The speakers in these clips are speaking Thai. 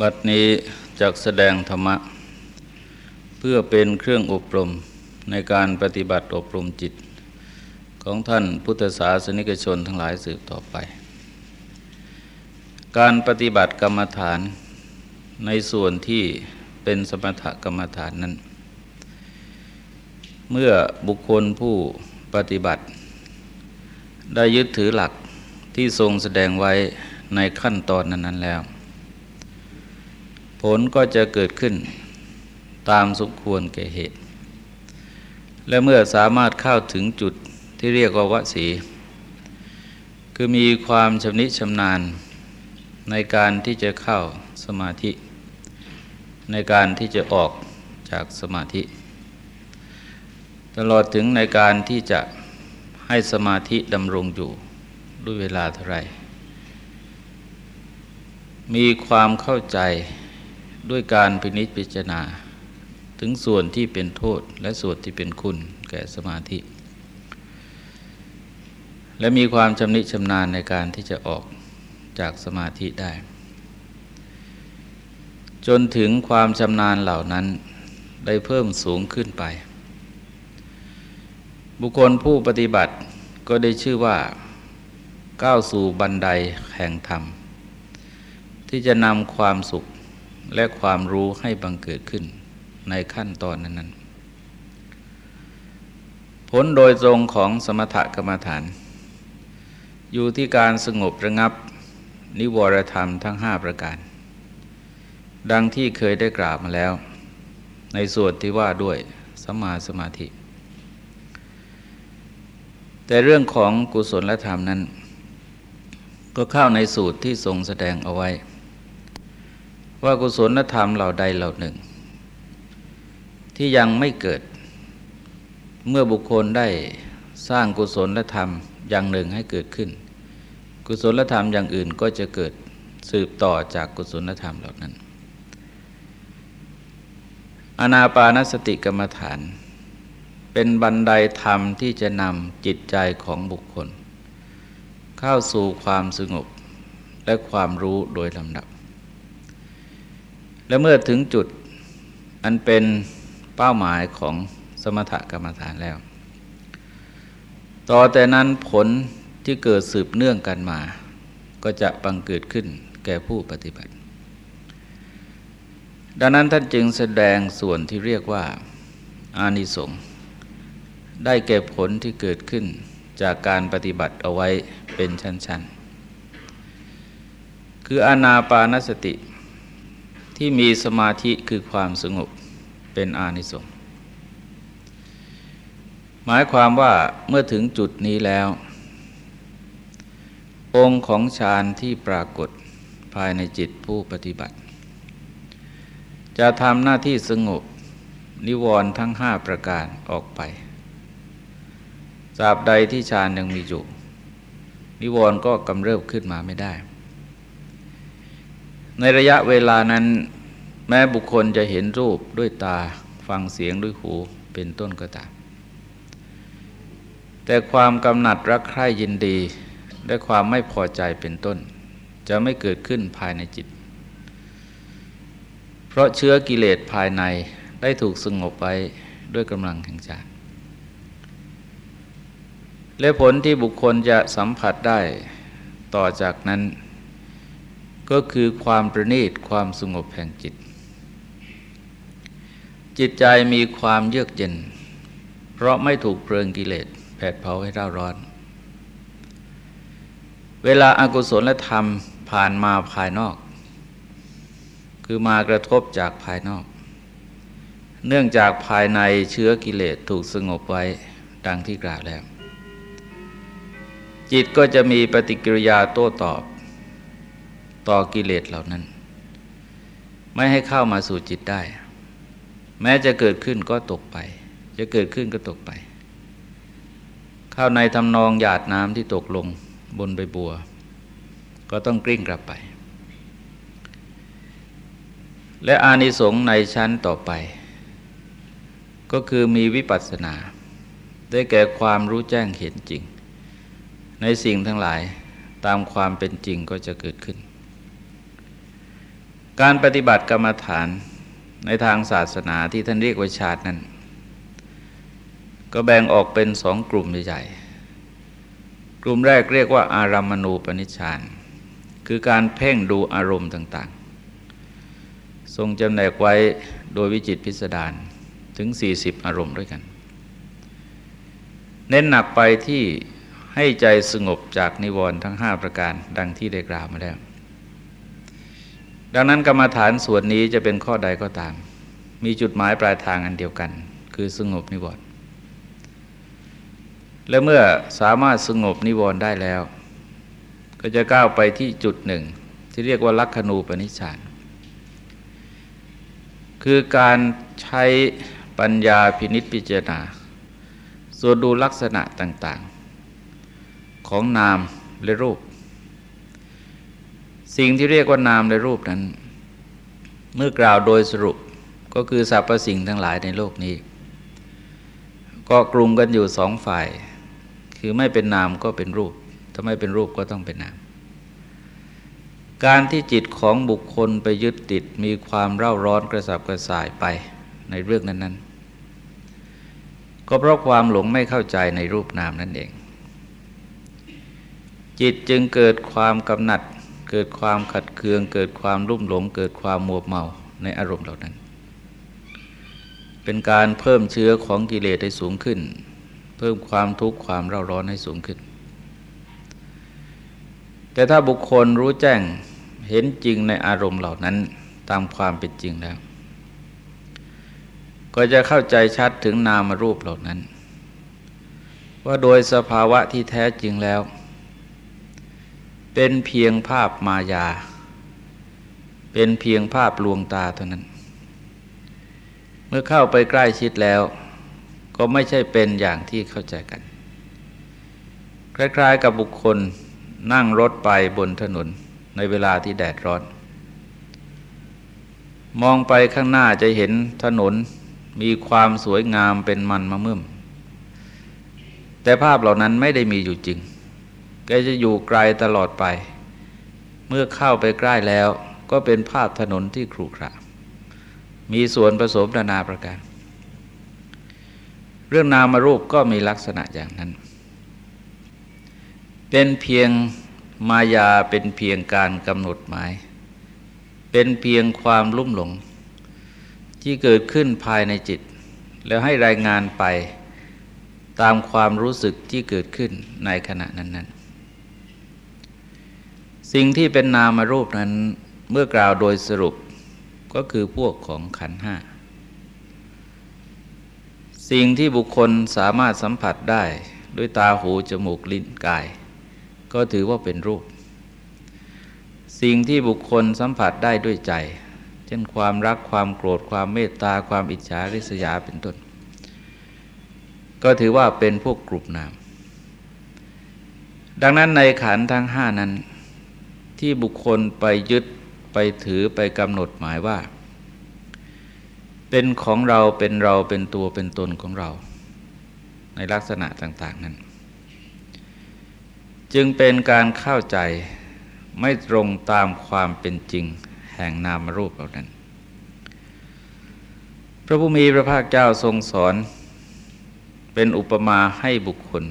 บัดนี้จักแสดงธรรมะ เพื่อเป็นเครื่องอบรมในการปฏิบัติอบรมจิต ของท่านพุทธศาสนิกชนทั้งหลายสืบต่อไป การปฏิบัติกรรมฐานในส่วนที่เป็นสมถกรรมฐานนั้น เมื่อบุคคลผู้ปฏิบัติ ได้ยึดถือหลักที่ทรงแสดงไว้ในขั้นตอนนั้น ๆ แล้ว ผลก็จะเกิดขึ้นตามสมควรแก่เหตุ และเมื่อสามารถเข้าถึงจุดที่เรียกว่าวสี คือมีความชำนิชำนาญในการที่จะเข้าสมาธิ ในการที่จะออกจากสมาธิ ตลอดถึงในการที่จะให้สมาธิดำรงอยู่ด้วยเวลาเท่าไรมีความเข้าใจ ด้วยการพินิจพิจารณา ถึงส่วนที่เป็นโทษและส่วนที่เป็นคุณแก่สมาธิ และมีความชำนิชำนาญในการที่จะออกจากสมาธิได้ จนถึงความชำนาญเหล่านั้นได้เพิ่มสูงขึ้นไป บุคคลผู้ปฏิบัติก็ได้ชื่อว่า ก้าวสู่บันไดแห่งธรรม ที่จะนำความสุข และความรู้ให้บังเกิดขึ้นในขั้นตอนนั้น ๆ ผลโดยตรงของสมถกรรมฐาน อยู่ที่การสงบระงับนิวรธรรมทั้งห้าประการ ดังที่เคยได้กล่าวมาแล้ว ในส่วนที่ว่าด้วยสมาสมาธิ แต่เรื่องของกุศลและธรรมนั้น ก็เข้าในสูตรที่ทรงแสดงเอาไว้ ว่ากุศลธรรมเหล่าใดเหล่าหนึ่ง ที่ยังไม่เกิด เมื่อบุคคลได้สร้างกุศลธรรมอย่างหนึ่งให้เกิดขึ้น กุศลธรรมอย่างอื่นก็จะเกิดสืบต่อจากกุศลธรรมเหล่านั้น อนาปานสติกรรมฐาน เป็นบันไดธรรมที่จะนำจิตใจของบุคคล เข้าสู่ความสงบและความรู้โดยลำดับ และเมื่อถึงจุดอันเป็นเป้าหมายของสมถกรรมฐานแล้ว ต่อแต่นั้นผลที่เกิดสืบเนื่องกันมา ก็จะบังเกิดขึ้นแก่ผู้ปฏิบัติ ดังนั้นท่านจึงแสดงส่วนที่เรียกว่า อานิสงส์ได้แก่ผลที่เกิดขึ้นจากการปฏิบัติเอาไว้เป็นชั้น ๆ คืออานาปานสติ ที่มีสมาธิคือความสงบเป็นอานิสงส์หมายความว่าเมื่อถึงจุดนี้แล้ว องค์ของฌานที่ปรากฏภายในจิตผู้ปฏิบัติ จะทำหน้าที่สงบนิวรณ์ทั้งห้าประการออกไปตราบใดที่ฌานยังมีอยู่ นิวรณ์ก็กำเริบขึ้นมาไม่ได้ ในระยะเวลานั้น แม้บุคคลจะเห็นรูปด้วยตาฟังเสียงด้วยหูเป็นต้นก็ตามแต่ความกำหนัดรักใคร่ยินดี และความไม่พอใจเป็นต้น จะไม่เกิดขึ้นภายในจิต เพราะเชื้อกิเลสภายในได้ถูกสงบไว้ด้วยกำลังแห่งฌานและผลที่บุคคลจะสัมผัสได้ต่อจากนั้น ก็คือความประณีตความสงบแห่งจิต จิตใจมีความเยือกเย็น เพราะไม่ถูกเพลิงกิเลสแผดเผาให้ร่าร้อน เวลาอากุศลและธรรมผ่านมาภายนอก คือมากระทบจากภายนอก เนื่องจากภายในเชื้อกิเลสถูกสงบไว้ดังที่กล่าวแล้ว จิตก็จะมีปฏิกิริยาโต้ตอบ ต่อกิเลสเหล่านั้น ไม่ให้เข้ามาสู่จิตได้ แม้จะเกิดขึ้นก็ตกไป จะเกิดขึ้นก็ตกไป เข้าในทำนองหยาดน้ำที่ตกลงบนใบบัว ก็ต้องกลิ้งกลับไป และอานิสงส์ในชั้นต่อไป ก็คือมีวิปัสสนา ได้แก่ความรู้แจ้งเห็นจริง ในสิ่งทั้งหลายตามความเป็นจริงก็จะเกิดขึ้น การปฏิบัติกรรมฐานในทางศาสนาที่ท่านเรียกว่าชาตินั้น ก็แบ่งออกเป็นสองกลุ่มใหญ่ๆกลุ่มแรกเรียกว่า อารามณูปนิชฌาน คือการเพ่งดูอารมณ์ต่างๆ ทรงจำแนกไว้โดยวิจิตพิสดารถึง 40 อารมณ์ด้วยกัน เน้นหนักไปที่ให้ใจสงบจากนิวรณ์ทั้ง 5 ประการดังที่ได้กล่าวมาแล้ว ดังนั้นกรรมฐานส่วนนี้จะเป็นข้อใดก็ตาม มีจุดหมายปลายทางอันเดียวกัน คือสงบนิวรณ์และเมื่อสามารถสงบนิวรณ์ได้แล้ว ก็จะก้าวไปที่จุดหนึ่ง ที่เรียกว่าลักขณูปนิชฌานคือการใช้ปัญญาพินิษพิจารณาส่วนดูลักษณะต่างๆ ของนามและรูป สิ่งที่เรียกว่านามในรูปนั้น เมื่อกล่าวโดยสรุปก็คือสรรพสิ่งทั้งหลายในโลกนี้ ก็กลุ่มกันอยู่สองฝ่าย คือไม่เป็นนามก็เป็นรูป ถ้าไม่เป็นรูปก็ต้องเป็นนาม การที่จิตของบุคคลไปยึดติดมีความเร่าร้อนกระสับกระส่ายไปในเรื่องนั้น ๆ ก็เพราะความหลงไม่เข้าใจในรูปนามนั่นเองจิตจึงเกิดความกำหนัด เกิดความขัดเคือง เกิดความรุ่มหลง เกิดความมัวเมาในอารมณ์เหล่านั้น เป็นการเพิ่มเชื้อของกิเลสให้สูงขึ้น เพิ่มความทุกข์ความเร่าร้อนให้สูงขึ้น แต่ถ้าบุคคลรู้แจ้งเห็นจริงในอารมณ์เหล่านั้นตามความเป็นจริงแล้ว ก็จะเข้าใจชัดถึงนามรูปเหล่านั้น ว่าโดยสภาวะที่แท้จริงแล้ว เป็นเพียงภาพมายา เป็นเพียงภาพลวงตาเท่านั้น เมื่อเข้าไปใกล้ชิดแล้ว ก็ไม่ใช่เป็นอย่างที่เข้าใจกัน คล้ายๆกับบุคคลนั่งรถไปบนถนนในเวลาที่แดดร้อน มองไปข้างหน้าจะเห็นถนนมีความสวยงามเป็นมันมะมึมแต่ภาพเหล่านั้นไม่ได้มีอยู่จริง แกจะอยู่ไกลตลอดไป เมื่อเข้าไปใกล้แล้ว ก็เป็นภาพถนนที่ครุขระ มีส่วนผสมนานาประการ เรื่องนามารูปก็มีลักษณะอย่างนั้น เป็นเพียงมายาเป็นเพียงการกำหนดหมาย เป็นเพียงความลุ่มหลง ที่เกิดขึ้นภายในจิต แล้วให้รายงานไปตามความรู้สึกที่เกิดขึ้นในขณะนั้นๆ สิ่งที่เป็นนามารูปนั้น เมื่อกล่าวโดยสรุปก็คือพวกของขันห้า สิ่งที่บุคคลสามารถสัมผัสได้ด้วยตาหูจมูกลิ้นกาย ก็ถือว่าเป็นรูป สิ่งที่บุคคลสัมผัสได้ด้วยใจ เช่นความรักความโกรธความเมตตาความอิจฉาริษยาเป็นต้น ก็ถือว่าเป็นพวกกลุ่มนาม ดังนั้นในขันทั้งห้านั้น ที่บุคคลไปยึดไปถือไปกำหนดหมายว่า เป็นของเราเป็นเราเป็นตัวเป็นตนของเรา ในลักษณะต่าง ๆ นั้น จึงเป็นการเข้าใจไม่ตรงตามความเป็นจริงแห่งนามรูปเหล่านั้น พระผู้มีพระภาคเจ้าทรงสอน เป็นอุปมาให้บุคคล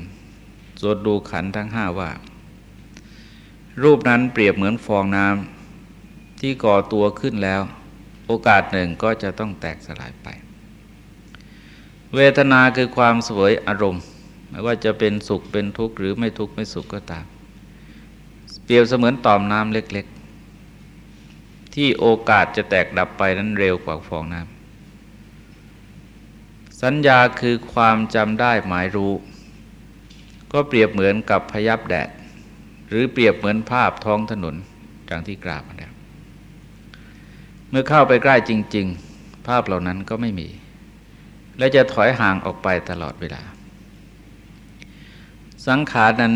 สวดดูขันทั้งห้าว่า รูปนั้นเปรียบเหมือนฟองน้ำที่ก่อตัวขึ้นแล้ว โอกาสหนึ่งก็จะต้องแตกสลายไป เวทนาคือความสวยอารมณ์ไม่ว่าจะเป็นสุขเป็นทุกข์หรือไม่ทุกข์ไม่สุขก็ตาม เปรียบเสมือนต่อมน้ำเล็กๆ ที่โอกาสจะแตกดับไปนั้นเร็วกว่าฟองน้ำสัญญาคือความจำได้หมายรู้ ก็เปรียบเหมือนกับพยับแดด หรือเปรียบเหมือนภาพท้องถนนดังที่กล่าวมาแล้วเมื่อเข้าไปใกล้จริง ๆ ภาพเหล่านั้นก็ไม่มี และจะถอยห่างออกไปตลอดเวลา สังขารนั้น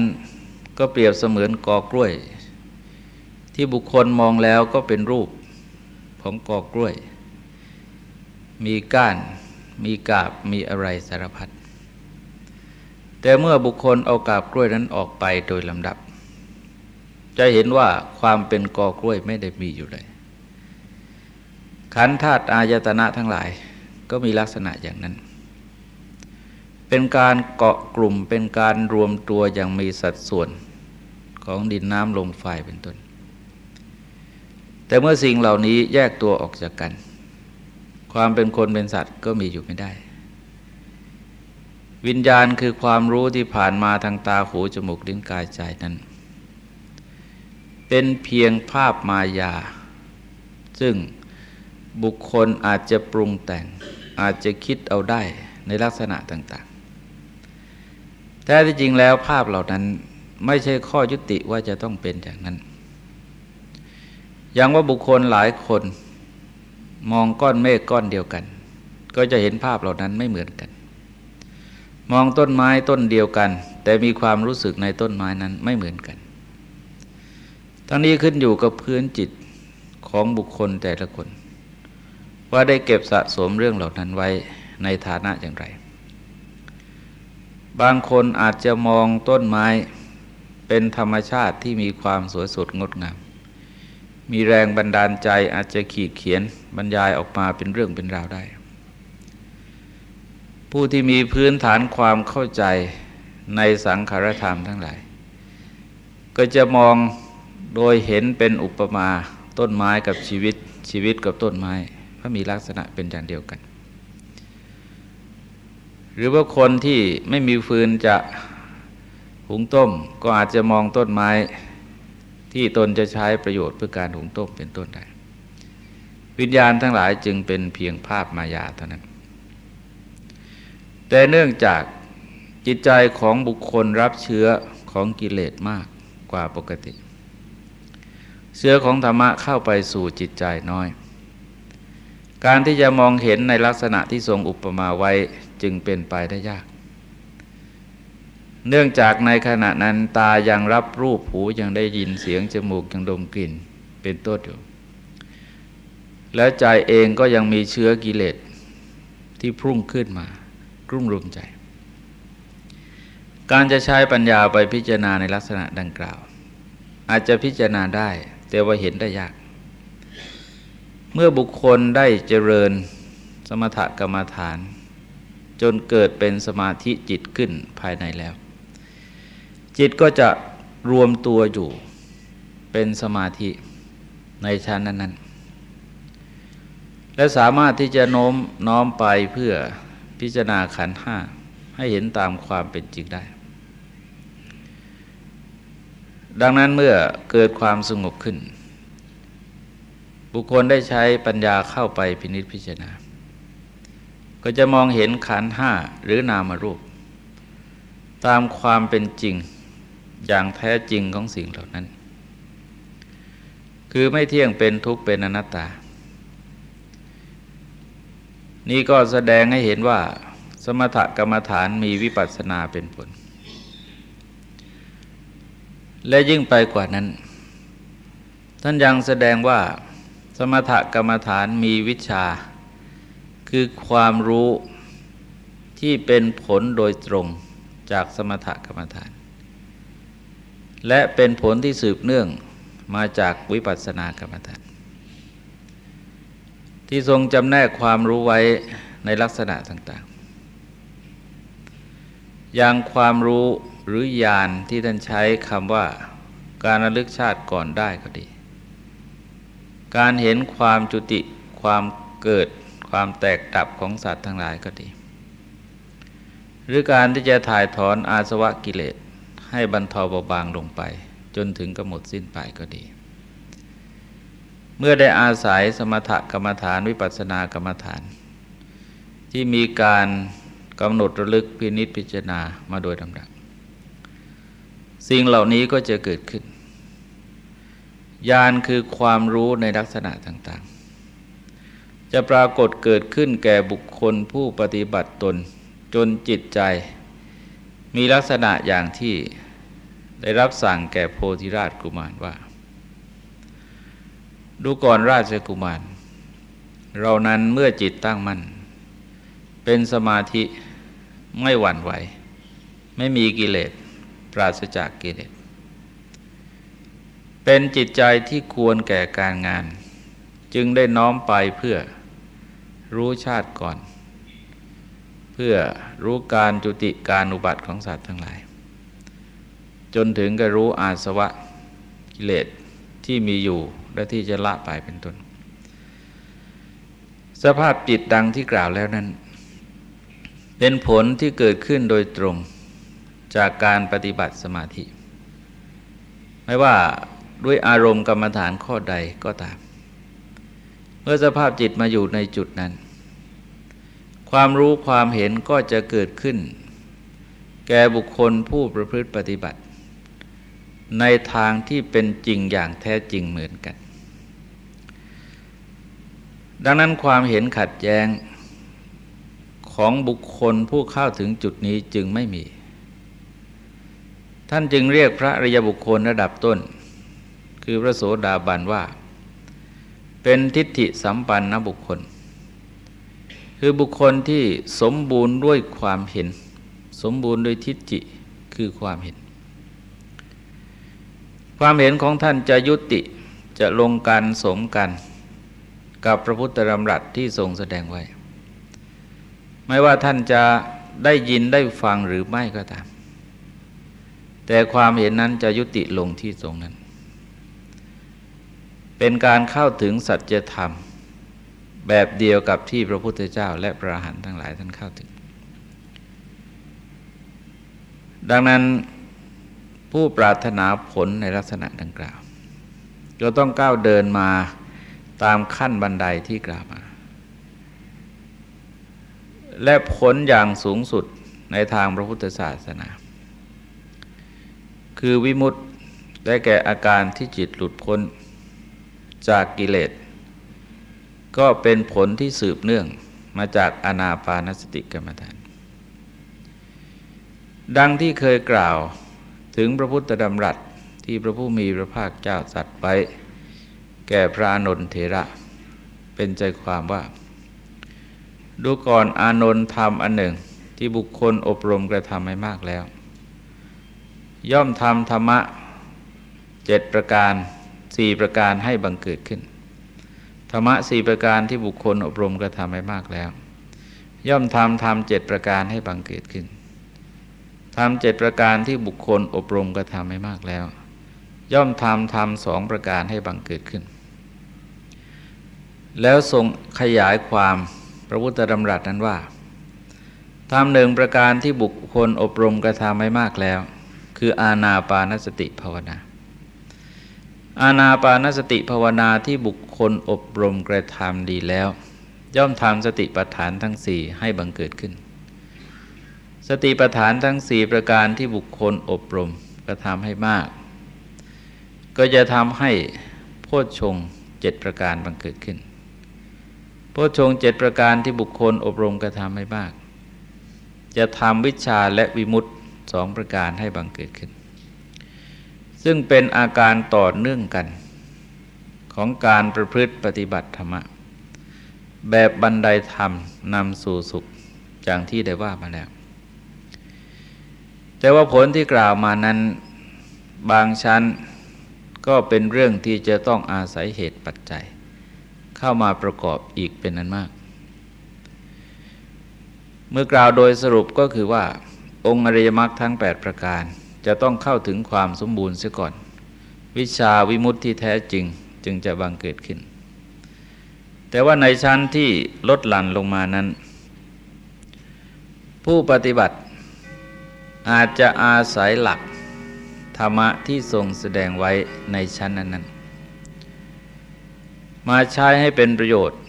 ก็เปรียบเสมือนกอกล้วย ที่บุคคลมองแล้วก็เป็นรูปของกอกล้วย มีก้าน มีกาบมีอะไรสารพัดแต่เมื่อบุคคลเอากาบกล้วยนั้นออกไปโดยลำดับ จะเห็นว่าความเป็นกอกล้วยไม่ได้มีอยู่เลย ขันธาตุอายตนะทั้งหลายก็มีลักษณะอย่างนั้น เป็นการเกาะกลุ่มเป็นการรวมตัวอย่างมีสัดส่วนของดินน้ำลมไฟเป็นต้น แต่เมื่อสิ่งเหล่านี้แยกตัวออกจากกัน ความเป็นคนเป็นสัตว์ก็มีอยู่ไม่ได้ วิญญาณคือความรู้ที่ผ่านมาทางตาหูจมูกลิ้นกายใจนั้น เป็นเพียงภาพมายา ซึ่งบุคคลอาจจะปรุงแต่ง อาจจะคิดเอาได้ในลักษณะต่างๆ แต่ที่จริงแล้วภาพเหล่านั้นไม่ใช่ข้อยุติว่าจะต้องเป็นอย่างนั้น อย่างว่าบุคคลหลายคนมองก้อนเมฆก้อนเดียวกัน ก็จะเห็นภาพเหล่านั้นไม่เหมือนกัน มองต้นไม้ต้นเดียวกัน แต่มีความรู้สึกในต้นไม้นั้นไม่เหมือนกัน ทั้งนี้ขึ้นอยู่กับพื้นจิตของบุคคลแต่ละคน ว่าได้เก็บสะสมเรื่องเหล่านั้นไว้ในฐานะอย่างไร บางคนอาจจะมองต้นไม้เป็นธรรมชาติที่มีความสวยสดงดงาม มีแรงบันดาลใจอาจจะขีดเขียนบรรยายออกมาเป็นเรื่องเป็นราวได้ ผู้ที่มีพื้นฐานความเข้าใจในสังขารธรรมทั้งหลาย ก็จะมอง โดยเห็นเป็นอุปมาต้นไม้กับชีวิตชีวิตกับต้นไม้เพราะมีลักษณะเป็นอย่างเดียวกัน หรือว่าคนที่ไม่มีฟืนจะหุงต้ม ก็อาจจะมองต้นไม้ที่ตนจะใช้ประโยชน์เพื่อการหุงต้มเป็นต้นได้ วิญญาณทั้งหลายจึงเป็นเพียงภาพมายาเท่านั้น แต่เนื่องจากจิตใจของบุคคลรับเชื้อของกิเลสมากกว่าปกติ เชื้อของธรรมะเข้าไปสู่จิตใจน้อย การที่จะมองเห็นในลักษณะที่ทรงอุปมาไว้จึงเป็นไปได้ยาก เนื่องจากในขณะนั้นตายังรับรูปหูยังได้ยินเสียงจมูกยังดมกลิ่นเป็นต้นอยู่ แล้วใจเองก็ยังมีเชื้อกิเลสที่พุ่งขึ้นมากรุ่มรุมใจ การจะใช้ปัญญาไปพิจารณาในลักษณะดังกล่าว อาจจะพิจารณาได้ แต่ว่าเห็นได้ยาก เมื่อบุคคลได้เจริญสมถกรรมฐาน จนเกิดเป็นสมาธิจิตขึ้นภายในแล้ว จิตก็จะรวมตัวอยู่เป็นสมาธิในชั้นนั้น ๆ และสามารถที่จะโน้มน้อมไปเพื่อพิจารณาขันห้าให้เห็นตามความเป็นจริงได้ ดังนั้นเมื่อเกิดความสงบขึ้น บุคคลได้ใช้ปัญญาเข้าไปพินิจพิจารณา ก็จะมองเห็นขันห้าหรือนามรูป ตามความเป็นจริงอย่างแท้จริงของสิ่งเหล่านั้น คือไม่เที่ยงเป็นทุกข์เป็นอนัตตา นี่ก็แสดงให้เห็นว่า สมถกรรมฐานมีวิปัสสนาเป็นผล และยิ่งไปกว่านั้น ท่านยังแสดงว่า สมถกรรมฐานมีวิชา คือความรู้ที่เป็นผลโดยตรงจากสมถกรรมฐาน และเป็นผลที่สืบเนื่องมาจากวิปัสสนากรรมฐาน ที่ทรงจำแนกความรู้ไว้ในลักษณะต่างๆ อย่างความรู้ หรือญาณที่ท่านใช้คำว่า การระลึกชาติก่อนได้ก็ดี การเห็นความจุติความเกิดความแตกดับของสัตว์ทั้งหลายก็ดี หรือการที่จะถ่ายถอนอาสวะกิเลสให้บรรเทาเบาบางลงไป จนถึงกำหนดสิ้นไปก็ดี เมื่อได้อาศัยสมถกรรมฐานวิปัสสนากรรมฐาน ที่มีการกำหนดระลึกพินิษพิจารณามาโดยลำดับ สิ่งเหล่านี้ก็จะเกิดขึ้น ญาณคือความรู้ในลักษณะต่างๆ จะปรากฏเกิดขึ้นแก่บุคคลผู้ปฏิบัติตน จนจิตใจ มีลักษณะอย่างที่ได้รับสั่งแก่โพธิราชกุมารว่า ดูก่อนราชกุมาร เรานั้นเมื่อจิตตั้งมั่นเป็นสมาธิไม่หวั่นไหว ไม่มีกิเลส ปราศจากกิเลสเป็นจิตใจที่ควรแก่การงาน จึงได้น้อมไปเพื่อรู้ชาติก่อน เพื่อรู้การจุติการอุบัติของสัตว์ทั้งหลาย จนถึงกับรู้อาสวะกิเลสที่มีอยู่และที่จะละไปเป็นต้นสภาพจิตดังที่กล่าวแล้วนั้น เป็นผลที่เกิดขึ้นโดยตรง จากการปฏิบัติสมาธิ ไม่ว่าด้วยอารมณ์กรรมฐานข้อใดก็ตาม เมื่อสภาพจิตมาอยู่ในจุดนั้น ความรู้ความเห็นก็จะเกิดขึ้น แก่บุคคลผู้ประพฤติปฏิบัติ ในทางที่เป็นจริงอย่างแท้จริงเหมือนกัน ดังนั้นความเห็นขัดแย้งของบุคคลผู้เข้าถึงจุดนี้จึงไม่มี ท่านจึงเรียกพระริยบุคคลระดับต้น คือพระโสดาบันว่า เป็นทิฏฐิสัมปันนบุคคล คือบุคคลที่สมบูรณ์ด้วยความเห็น สมบูรณ์ด้วยทิฏฐิคือความเห็น ความเห็นของท่านจะยุติจะลงการสมกัน กับพระพุทธธรรมรัตที่ทรงแสดงไว้ ไม่ว่าท่านจะได้ยินได้ฟังหรือไม่ก็ตาม แต่ความเห็นนั้นจะยุติลงที่ทรงนั้น เป็นการเข้าถึงสัจธรรม แบบเดียวกับที่พระพุทธเจ้า และพระอรหันต์ทั้งหลายท่านเข้าถึง ดังนั้นผู้ปรารถนาผลในลักษณะดังกล่าวก็ต้องก้าวเดินมาตามขั้นบันไดที่กล่าวมา และผลอย่างสูงสุดในทางพระพุทธศาสนา คือวิมุตติได้แก่อาการที่จิตหลุดพ้นจากกิเลส ก็เป็นผลที่สืบเนื่องมาจากอนาปานสติกรรมฐาน ดังที่เคยกล่าวถึงพระพุทธดำรัสที่พระผู้มีพระภาคเจ้าสัตว์ไปแก่พระอนนเถระ เป็นใจความว่า ดูก่อนอานนท์ทำอันหนึ่งที่บุคคลอบรมกระทำให้มากแล้ว ย่อมทำธรรมะเจ็ดประการสี่ประการให้บังเกิดขึ้น ธรรมะสี่ประการที่บุคคลอบรมกระทำให้มากแล้ว ย่อมทำทำเจ็ดประการให้บังเกิดขึ้นทำเจ็ดประการที่บุคคลอบรมกระทำให้มากแล้ว ย่อมทำทำสองประการให้บังเกิดขึ้น แล้วทรงขยายความพระพุทธดำรัสนั้นว่าทำหนึ่งประการที่บุคคลอบรมกระทำให้มากแล้ว คืออาณาปานสติภาวนา อาณาปานสติภาวนาที่บุคคลอบรมกระทำดีแล้ว ย่อมทำสติปัฏฐานทั้งสี่ให้บังเกิดขึ้น สติปัฏฐานทั้งสี่ประการที่บุคคลอบรมกระทำให้มาก ก็จะทำให้โพชฌงเจ็ดประการบังเกิดขึ้นโพชฌงเจ็ดประการที่บุคคลอบรมกระทำให้มาก จะทำวิชาและวิมุตติ องประการให้บังเกิดขึ้น ซึ่งเป็นอาการต่อเนื่องกัน ของการประพฤติปฏิบัติธรรมะ แบบบันไดธรรมนำสู่สุขอย่างที่ได้ว่ามาแล้วแต่ว่าผลที่กล่าวมานั้นบางชั้นก็เป็นเรื่องที่จะต้องอาศัยเหตุปัจจัย เข้ามาประกอบอีกเป็นนั้นมาก เมื่อกล่าวโดยสรุปก็คือว่า องค์อริยมรรคทั้ง 8 ประการ จะต้องเข้าถึงความสมบูรณ์เสียก่อน วิชาวิมุตติที่แท้จริงจึงจะบังเกิดขึ้น แต่ว่าในชั้นที่ลดหลั่นลงมานั้น ผู้ปฏิบัติอาจจะอาศัยหลักธรรมะที่ทรงแสดงไว้ในชั้นนั้นๆมาใช้ให้เป็นประโยชน์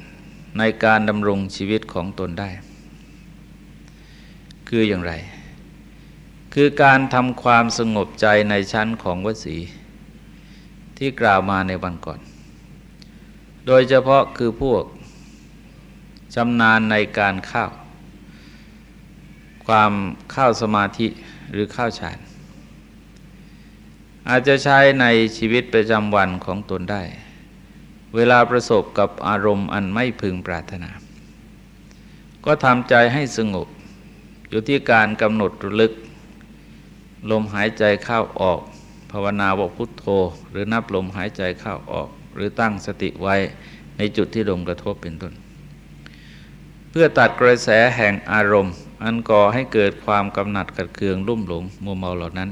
ในการดำรงชีวิตของตนได้ คืออย่างไร คือการทำความสงบใจในชั้นของวสี ที่กล่าวมาในวันก่อน โดยเฉพาะคือพวกชำนาญในการเข้า ความเข้าสมาธิหรือเข้าฌาน อาจจะใช้ในชีวิตประจำวันของตนได้ เวลาประสบกับอารมณ์อันไม่พึงปรารถนา ก็ทำใจให้สงบอยู่ที่การกำหนดระลึก ลมหายใจเข้าออก ภาวนาบอกพุทโธ หรือนับลมหายใจเข้าออก หรือตั้งสติไว้ในจุดที่ลมกระทบเป็นต้น เพื่อตัดกระแสแห่งอารมณ์ อันก่อให้เกิดความกำหนัดกัดเคืองรุ่มหลงมัวเมาเหล่านั้น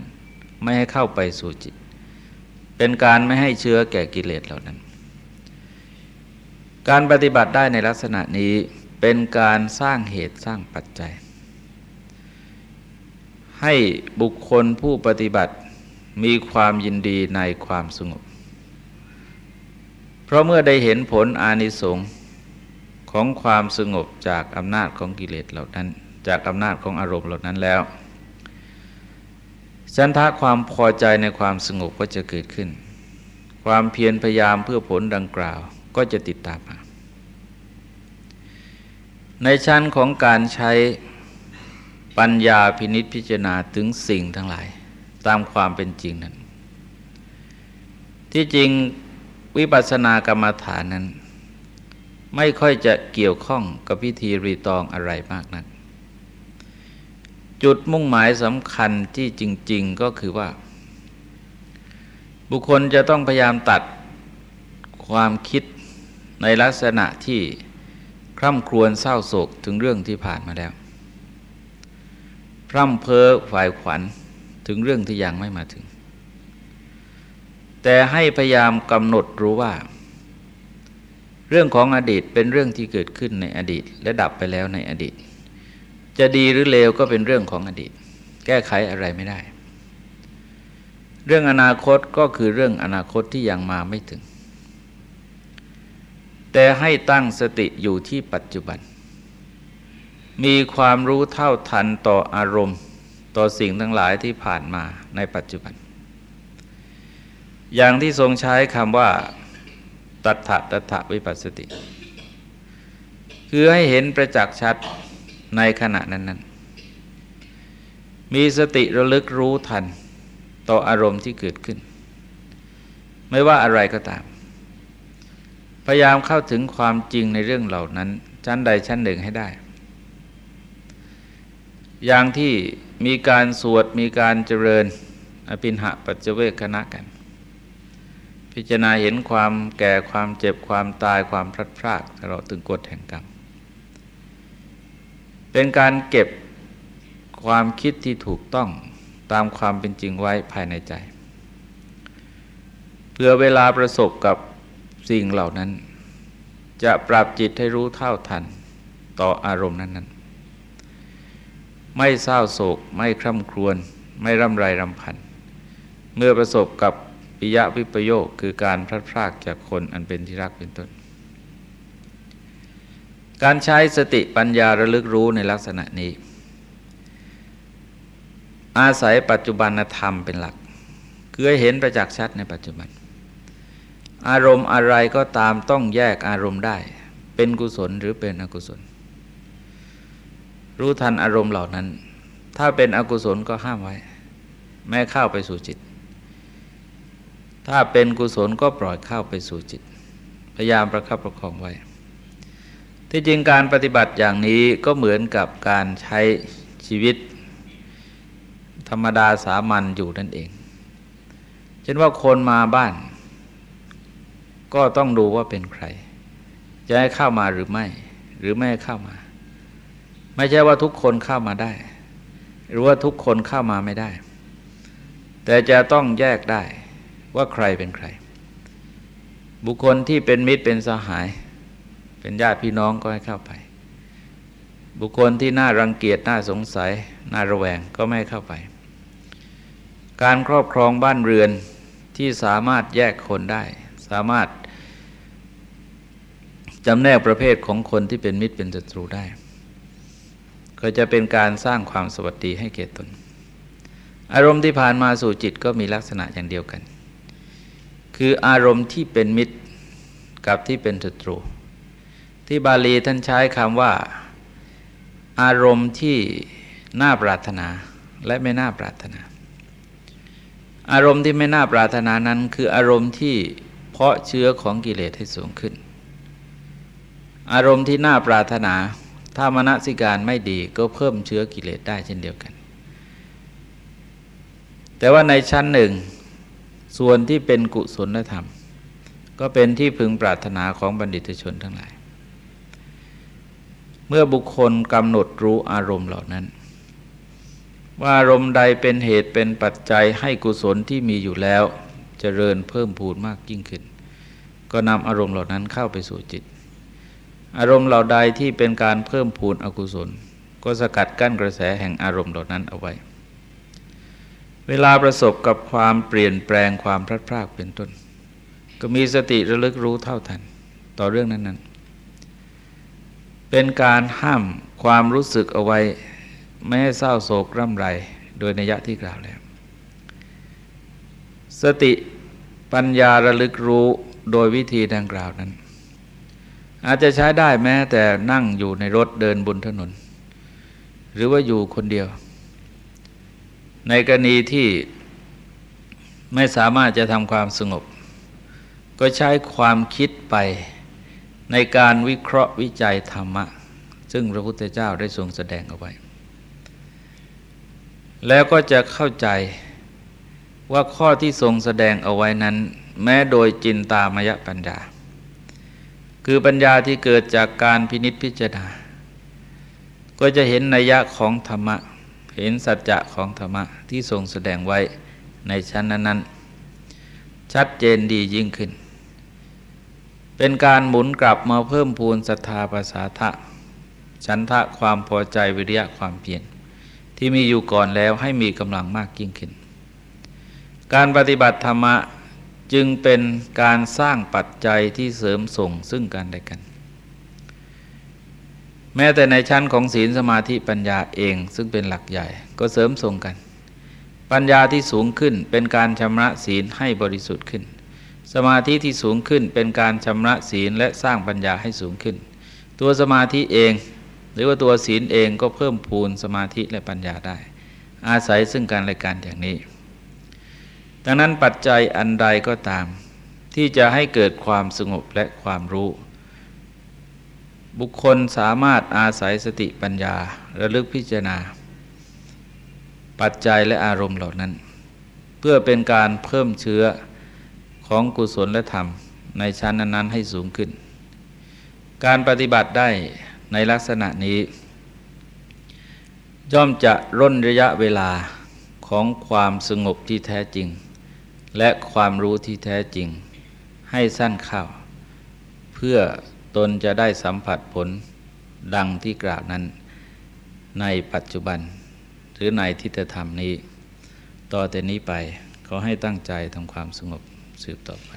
ไม่ให้เข้าไปสู่จิต เป็นการไม่ให้เชื้อแก่กิเลสเหล่านั้น การปฏิบัติได้ในลักษณะนี้เป็นการสร้างเหตุสร้างปัจจัย ให้บุคคลผู้ปฏิบัติมีความยินดีในความสงบ เพราะเมื่อได้เห็นผลอานิสงส์ของความสงบจากอำนาจของกิเลสเหล่านั้น จากอำนาจของอารมณ์เหล่านั้นแล้วฉันทะความพอใจในความสงบก็จะเกิดขึ้น ความเพียรพยายามเพื่อผลดังกล่าวก็จะติดตามมาในชั้นของการใช้ ปัญญาพินิษพิจารณาถึงสิ่งทั้งหลาย ตามความเป็นจริงนั้น ที่จริงวิปัสสนากรรมฐานนั้น ไม่ค่อยจะเกี่ยวข้องกับพิธีรีตองอะไรมากนัก จุดมุ่งหมายสำคัญที่จริง ๆ ก็คือว่า บุคคลจะต้องพยายามตัดความคิดในลักษณะที่คร่ำครวญเศร้าโศกถึงเรื่องที่ผ่านมาแล้ว ร่ำเพ้อฝ่ายขวัญถึงเรื่องที่ยังไม่มาถึง แต่ให้พยายามกำหนดรู้ว่า เรื่องของอดีตเป็นเรื่องที่เกิดขึ้นในอดีต และดับไปแล้วในอดีต จะดีหรือเลวก็เป็นเรื่องของอดีต แก้ไขอะไรไม่ได้ เรื่องอนาคตก็คือเรื่องอนาคตที่ยังมาไม่ถึง แต่ให้ตั้งสติอยู่ที่ปัจจุบัน มีความรู้เท่าทันต่ออารมณ์ ต่อสิ่งทั้งหลายที่ผ่านมาในปัจจุบัน อย่างที่ทรงใช้คำว่า ตัทธะตัทธะวิปัสสติ คือให้เห็นประจักษ์ชัดในขณะนั้นๆมีสติระลึกรู้ทัน ต่ออารมณ์ที่เกิดขึ้น ไม่ว่าอะไรก็ตาม พยายามเข้าถึงความจริงในเรื่องเหล่านั้น ชั้นใดชั้นหนึ่งให้ได้ อย่างที่มีการสวดมีการเจริญ อภินหะปัจเจเวคณะกัน พิจารณาเห็นความแก่ความเจ็บความตายความพลัดพรากตลอดถึงกฎแห่งกรรม เป็นการเก็บความคิดที่ถูกต้องตามความเป็นจริงไว้ภายในใจ เพื่อเวลาประสบกับสิ่งเหล่านั้น จะปรับจิตให้รู้เท่าทันต่ออารมณ์นั้น ไม่เศร้าโศก ไม่คร่ำครวญไม่ร่ำไรรำพัน เมื่อประสบกับปิยะวิปโยคคือการพลัดพรากจากคนอันเป็นที่รักเป็นต้น การใช้สติปัญญาระลึกรู้ในลักษณะนี้ อาศัยปัจจุบันธรรมเป็นหลัก คือเห็นประจักษ์ชัดในปัจจุบัน อารมณ์อะไรก็ตามต้องแยกอารมณ์ได้ เป็นกุศลหรือเป็นอกุศล รู้ทันอารมณ์เหล่านั้น ถ้าเป็นอกุศลก็ห้ามไว้แม้เข้าไปสู่จิต ถ้าเป็นกุศลก็ปล่อยเข้าไปสู่จิต พยายามประคับประคองไว้ ที่จริงการปฏิบัติอย่างนี้ก็เหมือนกับการใช้ชีวิต ธรรมดาสามัญอยู่นั่นเอง เช่นว่าคนมาบ้าน ก็ต้องดูว่าเป็นใคร จะให้เข้ามาหรือไม่ หรือไม่ให้เข้ามา ไม่ใช่ว่าทุกคนเข้ามาได้ หรือว่าทุกคนเข้ามาไม่ได้ แต่จะต้องแยกได้ว่าใครเป็นใคร บุคคลที่เป็นมิตรเป็นสหาย เป็นญาติพี่น้องก็ให้เข้าไป บุคคลที่น่ารังเกียจน่าสงสัย น่าระแวงก็ไม่เข้าไป การครอบครองบ้านเรือนที่สามารถแยกคนได้ สามารถจำแนกประเภทของคนที่เป็นมิตรเป็นศัตรูได้ ก็จะเป็นการสร้างความสวัสดีให้เกตตน อารมณ์ที่ผ่านมาสู่จิตก็มีลักษณะอย่างเดียวกัน คืออารมณ์ที่เป็นมิตรกับที่เป็นศัตรู ที่บาลีท่านใช้คำว่า อารมณ์ที่น่าปรารถนาและไม่น่าปรารถนา อารมณ์ที่ไม่น่าปรารถนานั้น คืออารมณ์ที่เพาะเชื้อของกิเลสให้สูงขึ้น อารมณ์ที่น่าปรารถนา ถ้ามณสิการไม่ดีก็เพิ่มเชื้อกิเลสได้เช่นเดียวกัน แต่ว่าในชั้นหนึ่ง ส่วนที่เป็นกุศลธรรม ก็เป็นที่พึงปรารถนาของบัณฑิตชนทั้งหลาย เมื่อบุคคลกำหนดรู้อารมณ์เหล่านั้น ว่าอารมณ์ใดเป็นเหตุเป็นปัจจัยให้กุศลที่มีอยู่แล้วจเจริญเพิ่มพูนมากยิ่งขึ้น ก็นำอารมณ์เหล่านั้นเข้าไปสู่จิต อารมณ์เหล่าใดที่เป็นการเพิ่มพูนอกุศล ก็สกัดกั้นกระแสแห่งอารมณ์เหล่านั้นเอาไว้ เวลาประสบกับความเปลี่ยนแปลงความพลัดพรากเป็นต้น ก็มีสติระลึกรู้เท่าทัน ต่อเรื่องนั้น ๆ เป็นการห้ามความรู้สึกเอาไว้ ไม่ให้เศร้าโศกร่ำไรโดยนัยยะที่กล่าวแล้ว สติปัญญาระลึกรู้โดยวิธีดังกล่าวนั้น อาจจะใช้ได้แม้แต่นั่งอยู่ในรถเดินบนถนน หรือว่าอยู่คนเดียว ในกรณีที่ไม่สามารถจะทำความสงบ ก็ใช้ความคิดไปในการวิเคราะห์วิจัยธรรมะ ซึ่งพระพุทธเจ้าได้ทรงแสดงเอาไว้ แล้วก็จะเข้าใจว่าข้อที่ทรงแสดงเอาไว้นั้น แม้โดยจินตามยปัญญา คือปัญญาที่เกิดจากการพินิษพิจารณา ก็จะเห็นนัยยะของธรรมะ เห็นสัจจะของธรรมะที่ทรงแสดงไว้ในชั้นนั้นๆ ชัดเจนดียิ่งขึ้น เป็นการหมุนกลับมาเพิ่มพูนศรัทธาภาษาทะฉันทะความพอใจวิริยะความเพียรที่มีอยู่ก่อนแล้วให้มีกำลังมากยิ่งขึ้น การปฏิบัติธรรมะ จึงเป็นการสร้างปัจจัยที่เสริมส่งซึ่งกันและกัน แม้แต่ในชั้นของศีลสมาธิปัญญาเองซึ่งเป็นหลักใหญ่ก็เสริมส่งกัน ปัญญาที่สูงขึ้นเป็นการชำระศีลให้บริสุทธิ์ขึ้น สมาธิที่สูงขึ้นเป็นการชำระศีลและสร้างปัญญาให้สูงขึ้น ตัวสมาธิเอง หรือว่าตัวศีลเองก็เพิ่มพูนสมาธิและปัญญาได้ อาศัยซึ่งการรายการอย่างนี้ ดังนั้นปัจจัยอันใดก็ตาม ที่จะให้เกิดความสงบและความรู้ บุคคลสามารถอาศัยสติปัญญาระลึกพิจารณา ปัจจัยและอารมณ์เหล่านั้น เพื่อเป็นการเพิ่มเชื้อของกุศลและธรรมในชั้นนั้น ๆ ให้สูงขึ้น การปฏิบัติได้ในลักษณะนี้ ย่อมจะร่นระยะเวลาของความสงบที่แท้จริง และความรู้ที่แท้จริงให้สั้นเข้า เพื่อตนจะได้สัมผัสผลดังที่กล่าวนั้น ในปัจจุบัน หรือในทิฏฐธรรมนี้ ต่อแต่นี้ไปขอให้ตั้งใจทำความสงบสืบต่อไป